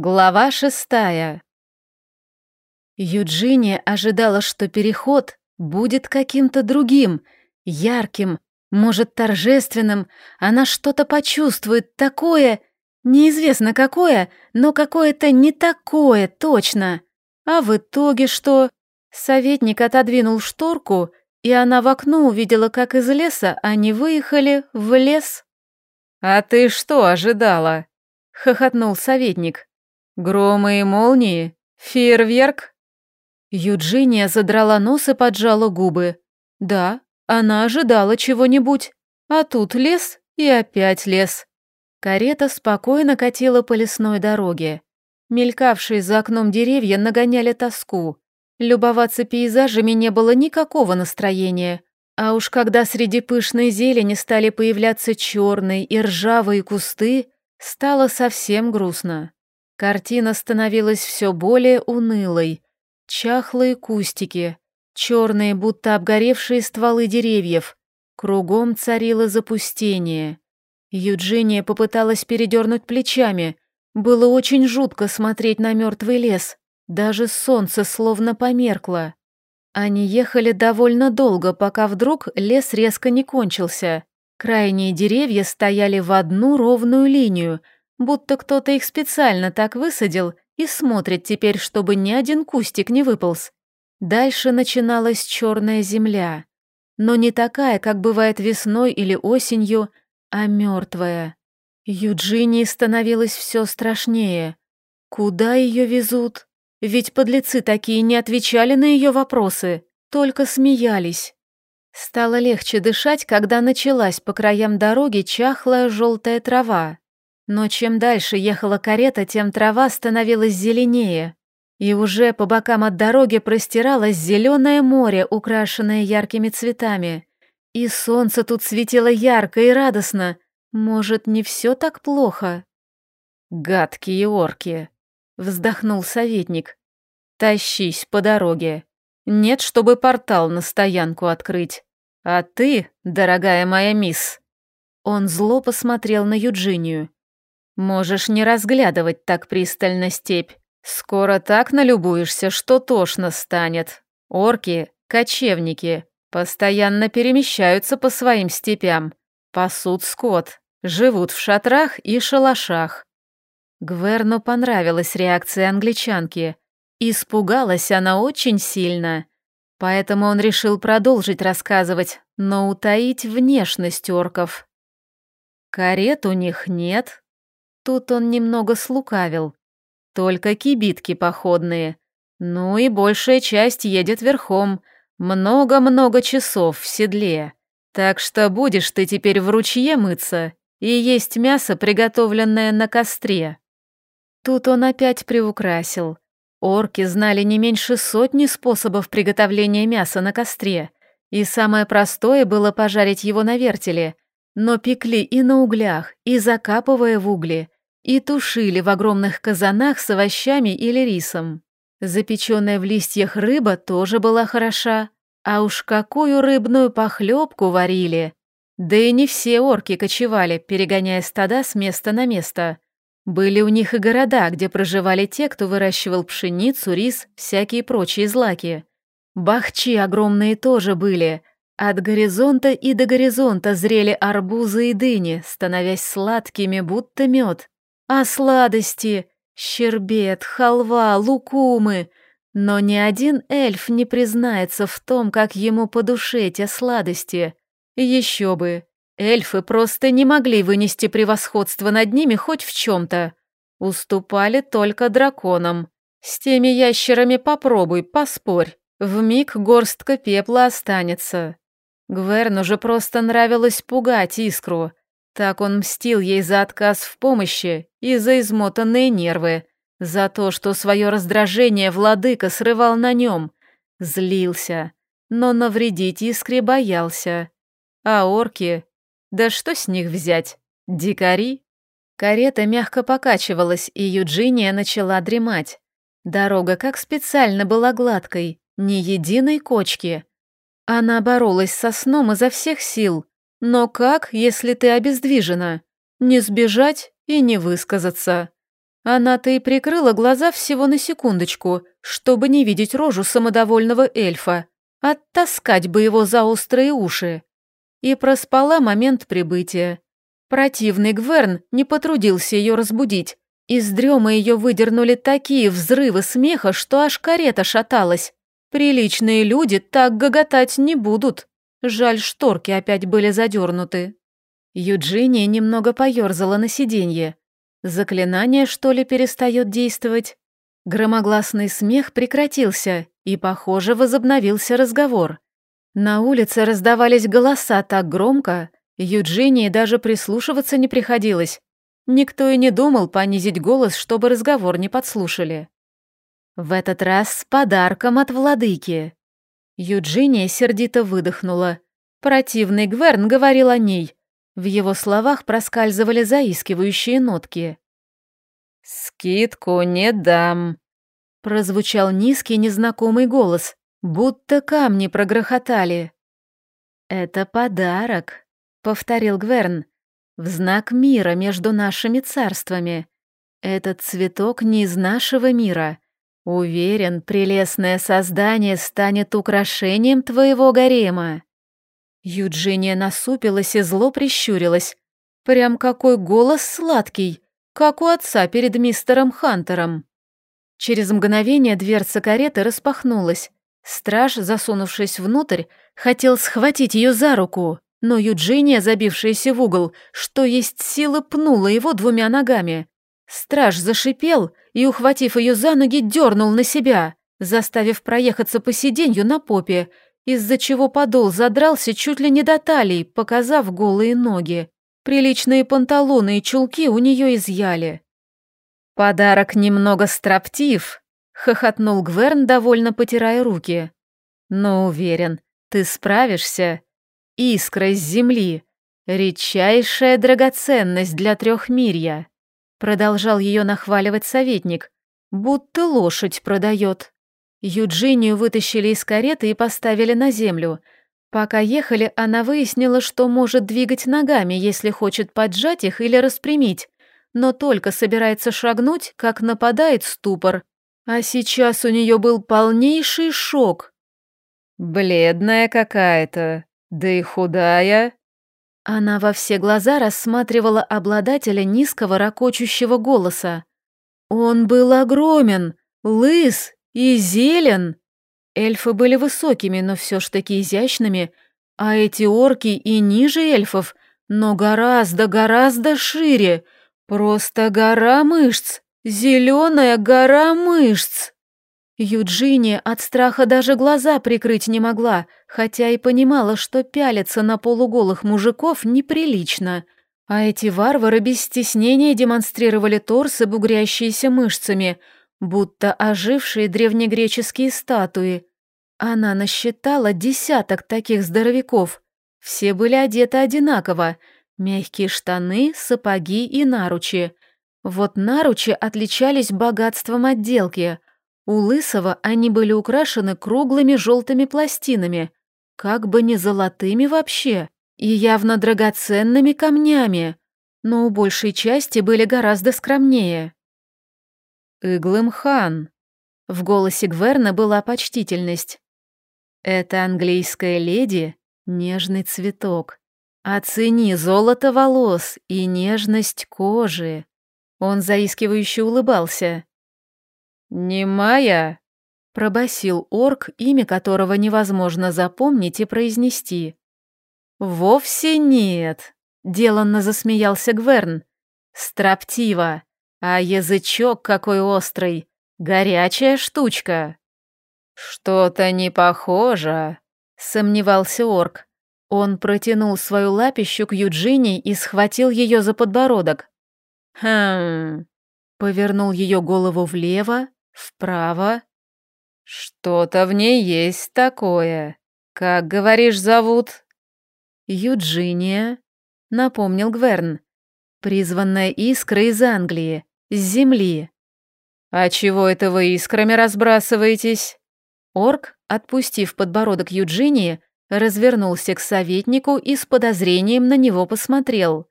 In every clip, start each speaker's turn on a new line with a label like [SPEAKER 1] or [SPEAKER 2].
[SPEAKER 1] Глава шестая. Юджиния ожидала, что переход будет каким-то другим, ярким, может, торжественным. Она что-то почувствует такое, неизвестно какое, но какое-то не такое точно. А в итоге что? Советник отодвинул шторку, и она в окно увидела, как из леса они выехали в лес. «А ты что ожидала?» — хохотнул советник. Громы и молнии? Фейерверк? Юджиния задрала нос и поджала губы. Да, она ожидала чего-нибудь. А тут лес и опять лес. Карета спокойно катила по лесной дороге. Мелькавшие за окном деревья нагоняли тоску. Любоваться пейзажами не было никакого настроения. А уж когда среди пышной зелени стали появляться черные и ржавые кусты, стало совсем грустно. Картина становилась все более унылой. Чахлые кустики, черные, будто обгоревшие стволы деревьев. Кругом царило запустение. Юджиния попыталась передернуть плечами. Было очень жутко смотреть на мертвый лес. Даже солнце словно померкло. Они ехали довольно долго, пока вдруг лес резко не кончился. Крайние деревья стояли в одну ровную линию — будто кто-то их специально так высадил и смотрит теперь, чтобы ни один кустик не выполз. Дальше начиналась черная земля, но не такая, как бывает весной или осенью, а мертвая. Юджинии становилось все страшнее. Куда ее везут? Ведь подлецы такие не отвечали на ее вопросы, только смеялись. Стало легче дышать, когда началась по краям дороги чахлая желтая трава. Но чем дальше ехала карета, тем трава становилась зеленее, и уже по бокам от дороги простиралось зеленое море, украшенное яркими цветами. И солнце тут светило ярко и радостно. Может, не все так плохо? «Гадкие орки!» — вздохнул советник. «Тащись по дороге. Нет, чтобы портал на стоянку открыть. А ты, дорогая моя мисс...» Он зло посмотрел на Юджинию. Можешь не разглядывать так пристально степь. Скоро так налюбуешься, что тошно станет. Орки, кочевники, постоянно перемещаются по своим степям, пасут скот, живут в шатрах и шалашах. Гверну понравилась реакция англичанки. Испугалась она очень сильно. Поэтому он решил продолжить рассказывать, но утаить внешность орков. Карет у них нет, Тут он немного слукавил. Только кибитки походные. Ну и большая часть едет верхом. Много-много часов в седле. Так что будешь ты теперь в ручье мыться и есть мясо, приготовленное на костре. Тут он опять приукрасил. Орки знали не меньше сотни способов приготовления мяса на костре, и самое простое было пожарить его на вертеле, но пекли и на углях, и закапывая в угли, и тушили в огромных казанах с овощами или рисом. Запеченная в листьях рыба тоже была хороша, а уж какую рыбную похлебку варили. Да и не все орки кочевали, перегоняя стада с места на место. Были у них и города, где проживали те, кто выращивал пшеницу, рис, всякие прочие злаки. Бахчи огромные тоже были. От горизонта и до горизонта зрели арбузы и дыни, становясь сладкими, будто мед. А сладости — щербет, халва, лукумы. Но ни один эльф не признается в том, как ему по душе те сладости. Еще бы, эльфы просто не могли вынести превосходство над ними хоть в чем-то. Уступали только драконам. С теми ящерами попробуй, поспорь. В миг горстка пепла останется. Гверну же просто нравилось пугать искру, так он мстил ей за отказ в помощи и за измотанные нервы, за то, что свое раздражение владыка срывал на нем. Злился, но навредить искре боялся. А орки? Да что с них взять? Дикари? Карета мягко покачивалась, и Юджиния начала дремать. Дорога как специально была гладкой, ни единой кочки. Она боролась со сном изо всех сил, но как, если ты обездвижена? Не сбежать и не высказаться. Она-то и прикрыла глаза всего на секундочку, чтобы не видеть рожу самодовольного эльфа, оттаскать бы его за острые уши. И проспала момент прибытия. Противный Гверн не потрудился ее разбудить. Из дрема ее выдернули такие взрывы смеха, что аж карета шаталась. Приличные люди так гоготать не будут. Жаль, шторки опять были задернуты. Юджиния немного поерзала на сиденье. Заклинание, что ли, перестает действовать? Громогласный смех прекратился, и, похоже, возобновился разговор. На улице раздавались голоса так громко, Юджинии даже прислушиваться не приходилось. Никто и не думал понизить голос, чтобы разговор не подслушали. В этот раз с подарком от владыки. Юджиния сердито выдохнула. Противный Гверн говорил о ней. В его словах проскальзывали заискивающие нотки. «Скидку не дам», — прозвучал низкий незнакомый голос, будто камни прогрохотали. «Это подарок», повторил Гверн, в знак мира между нашими царствами. Этот цветок не из нашего мира. Уверен, прелестное создание станет украшением твоего гарема. Юджиния насупилась и зло прищурилась. Прям какой голос сладкий, как у отца перед мистером Хантером. Через мгновение дверца кареты распахнулась. Страж, засунувшись внутрь, хотел схватить ее за руку. Но Юджиния, забившаяся в угол, что есть силы, пнула его двумя ногами. Страж зашипел и, ухватив ее за ноги, дернул на себя, заставив проехаться по сиденью на попе, из-за чего подол задрался чуть ли не до талии, показав голые ноги. Приличные панталоны и чулки у нее изъяли. «Подарок немного строптив», — хохотнул Гверн, довольно потирая руки. «Но уверен, ты справишься искра из земли, редчайшая драгоценность для трехмирья. Продолжал ее нахваливать советник, будто лошадь продает. Юджинию вытащили из кареты и поставили на землю. Пока ехали, она выяснила, что может двигать ногами, если хочет поджать их или распрямить, но только собирается шагнуть, как нападает ступор. А сейчас у нее был полнейший шок. «Бледная какая-то», да и худая. Она во все глаза рассматривала обладателя низкого ракочущего голоса. Он был огромен, лыс и зелен. Эльфы были высокими, но все ж таки изящными, а эти орки и ниже эльфов, но гораздо-гораздо шире. Просто гора мышц, зеленая гора мышц. Юджиния от страха даже глаза прикрыть не могла, хотя и понимала, что пялиться на полуголых мужиков неприлично. А эти варвары без стеснения демонстрировали торсы, бугрящиеся мышцами, будто ожившие древнегреческие статуи. Она насчитала десяток таких здоровяков. Все были одеты одинаково. Мягкие штаны, сапоги и наручи. Вот наручи отличались богатством отделки — у Лысого они были украшены круглыми желтыми пластинами, как бы не золотыми вообще, и явно драгоценными камнями, но у большей части были гораздо скромнее. «Иглым хан», — в голосе Гверна была почтительность. «Это английская леди — нежный цветок. Оцени золото волос и нежность кожи». Он заискивающе улыбался. «Немая?» — пробасил орк, имя которого невозможно запомнить и произнести. «Вовсе нет», — деланно засмеялся Гверн. «Строптиво, а язычок какой острый, горячая штучка». «Что-то не похоже», — сомневался орк. Он протянул свою лапищу к Юджине и схватил ее за подбородок. «Хм...» Повернул ее голову влево, Вправо? Что-то в ней есть такое. Как, говоришь, зовут? Юджиния, напомнил Гверн. Призванная искра из Англии, с земли. А чего это вы искрами разбрасываетесь? Орк, отпустив подбородок Юджинии, развернулся к советнику и с подозрением на него посмотрел.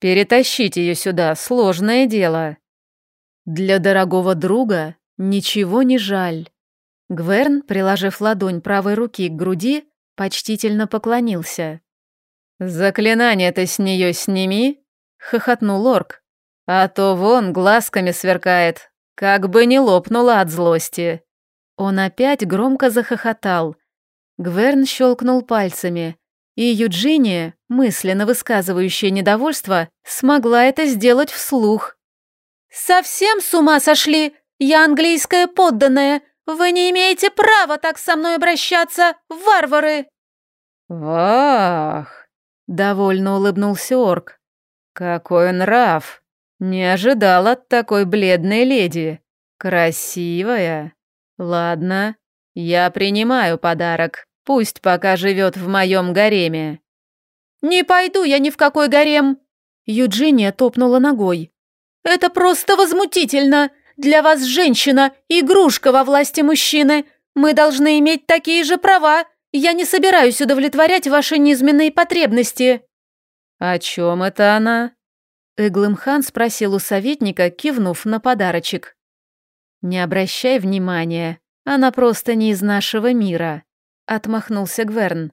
[SPEAKER 1] «Перетащить ее сюда — сложное дело». Для дорогого друга ничего не жаль. Гверн, приложив ладонь правой руки к груди, почтительно поклонился. «Заклинание-то с нее сними!» — хохотнул орк. «А то вон глазками сверкает, как бы не лопнула от злости». Он опять громко захохотал. Гверн щелкнул пальцами, и Юджиния, мысленно высказывающая недовольство, смогла это сделать вслух. «Совсем с ума сошли? Я английская подданная. Вы не имеете права так со мной обращаться, варвары!»
[SPEAKER 2] «Вах!» — довольно улыбнулся орк. «Какой нрав! Не ожидал от такой бледной леди. Красивая. Ладно, я принимаю подарок. Пусть пока живет в моем гареме».
[SPEAKER 1] «Не пойду я ни в какой гарем!» Юджиния топнула ногой. «Это просто возмутительно! Для вас женщина – игрушка во власти мужчины. Мы должны иметь такие же права. Я не собираюсь удовлетворять ваши низменные потребности».
[SPEAKER 2] «О чем это она?»
[SPEAKER 1] Иглымхан спросил у советника, кивнув на подарочек. «Не обращай внимания, она просто не из нашего мира», — отмахнулся Гверн.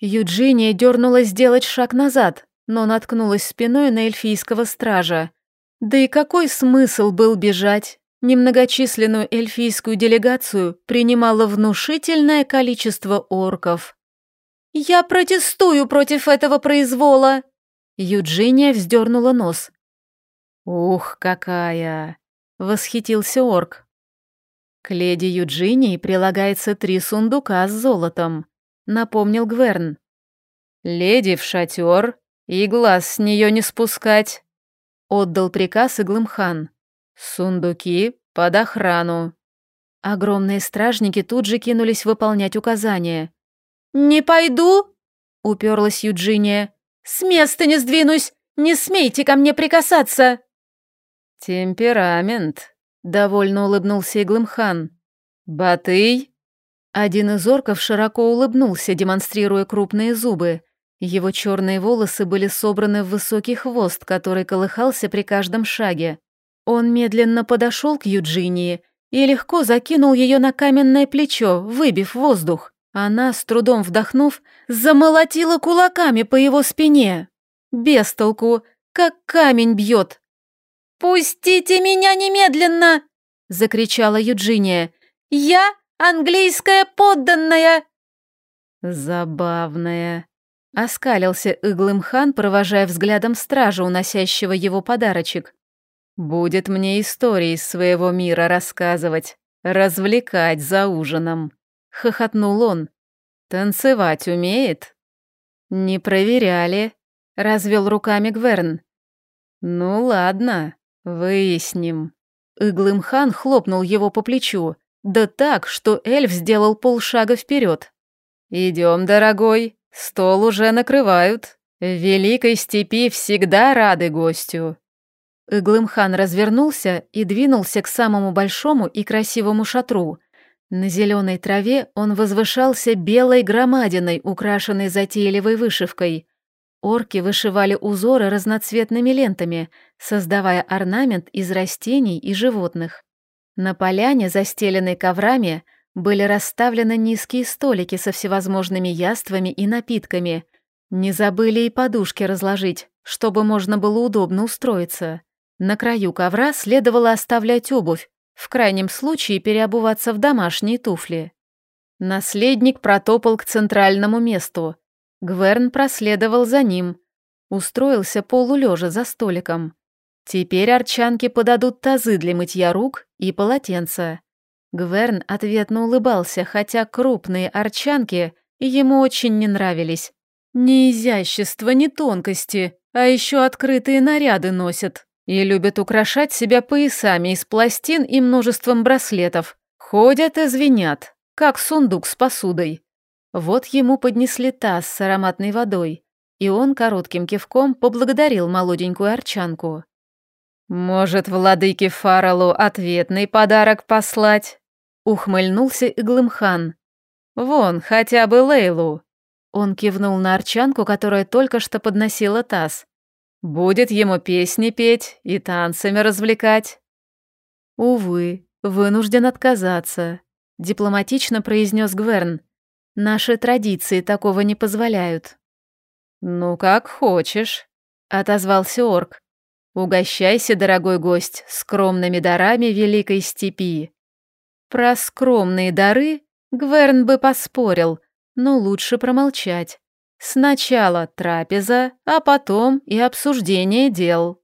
[SPEAKER 1] Юджиния дернулась сделать шаг назад, но наткнулась спиной на эльфийского стража. Да и какой смысл был бежать? Немногочисленную эльфийскую делегацию принимало внушительное количество орков. «Я протестую против этого произвола!» Юджиния вздернула нос. «Ух, какая!» — восхитился орк. К леди Юджинии прилагается три сундука с золотом, напомнил Гверн. «Леди в шатер и глаз с нее не спускать», Отдал приказ Иглымхан. «Сундуки под охрану». Огромные стражники тут же кинулись выполнять указания. «Не пойду!» — уперлась Юджиния. «С места не сдвинусь! Не смейте ко мне прикасаться!»
[SPEAKER 2] «Темперамент», — довольно улыбнулся Иглымхан. «Батый?» Один из орков широко улыбнулся, демонстрируя крупные зубы. Его черные волосы были собраны в высокий хвост, который колыхался при каждом шаге. Он медленно подошел к Юджинии и легко закинул ее на каменное плечо, выбив воздух. Она, с трудом вдохнув, замолотила кулаками по его спине. Без толку, как камень бьет. «Пустите меня немедленно!» — закричала Юджиния. «Я английская подданная!» «Забавная», Оскалился Иглым-хан, провожая взглядом стража, уносящего его подарочек. «Будет мне истории из своего мира рассказывать, развлекать за ужином», — хохотнул он. «Танцевать умеет?» «Не проверяли», — развел руками Гверн. «Ну ладно, выясним». Иглым-хан хлопнул его по плечу, да так, что эльф сделал полшага вперед. «Идем, дорогой, Стол уже накрывают. В Великой Степи всегда рады гостю». Иглымхан развернулся и двинулся к самому большому и красивому шатру. На зеленой траве он возвышался белой громадиной, украшенной затейливой вышивкой. Орки вышивали узоры разноцветными лентами, создавая орнамент из растений и животных. На поляне, застеленной коврами, были расставлены низкие столики со всевозможными яствами и напитками. Не забыли и подушки разложить, чтобы можно было удобно устроиться. На краю ковра следовало оставлять обувь, в крайнем случае переобуваться в домашние туфли. Наследник протопал к центральному месту. Гверн проследовал за ним. Устроился полулежа за столиком. Теперь арчанки подадут тазы для мытья рук и полотенца. Гверн ответно улыбался, хотя крупные арчанки ему очень не нравились. Ни изящества, ни тонкости, а еще открытые наряды носят. И любят украшать себя поясами из пластин и множеством браслетов. Ходят и звенят, как сундук с посудой. Вот ему поднесли таз с ароматной водой, и он коротким кивком поблагодарил молоденькую арчанку. «Может, владыке Фаралу ответный подарок послать?» Ухмыльнулся Иглымхан. «Вон, хотя бы Лейлу!» Он кивнул на арчанку, которая только что подносила таз. «Будет ему песни петь и танцами развлекать».
[SPEAKER 1] Увы, вынужден отказаться, дипломатично произнес Гверн. Наши традиции такого не позволяют.
[SPEAKER 2] Ну, как хочешь, отозвался орк. Угощайся, дорогой гость, скромными дарами великой степи.
[SPEAKER 1] Про скромные дары Гверн бы поспорил, но лучше промолчать. Сначала трапеза, а потом и обсуждение дел.